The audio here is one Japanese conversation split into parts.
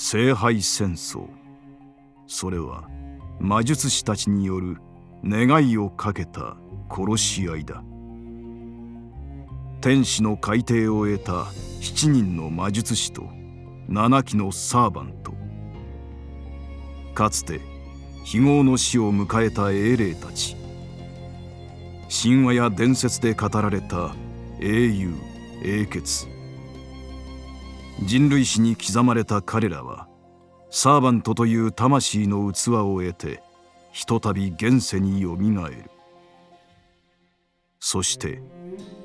聖杯戦争。それは魔術師たちによる願いをかけた殺し合いだ。天使の海底を得た7人の魔術師と7機のサーバント。かつて非業の死を迎えた英霊たち。神話や伝説で語られた英雄英傑。人類史に刻まれた彼らはサーバントという魂の器を得てひとたび現世によみがえる。そして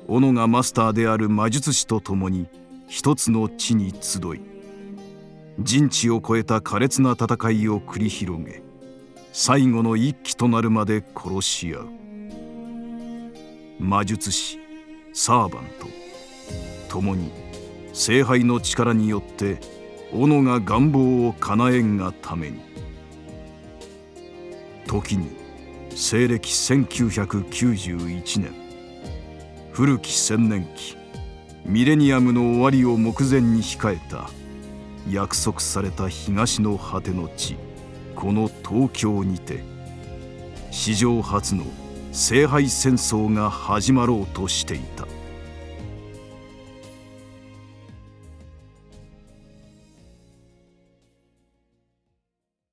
斧がマスターである魔術師と共に一つの地に集い人知を超えた苛烈な戦いを繰り広げ最後の一騎となるまで殺し合う。魔術師サーバント共に聖杯の力によって斧が願望を叶えんがために。時に西暦1991年古き千年期ミレニアムの終わりを目前に控えた約束された東の果ての地この東京にて史上初の聖杯戦争が始まろうとしていた。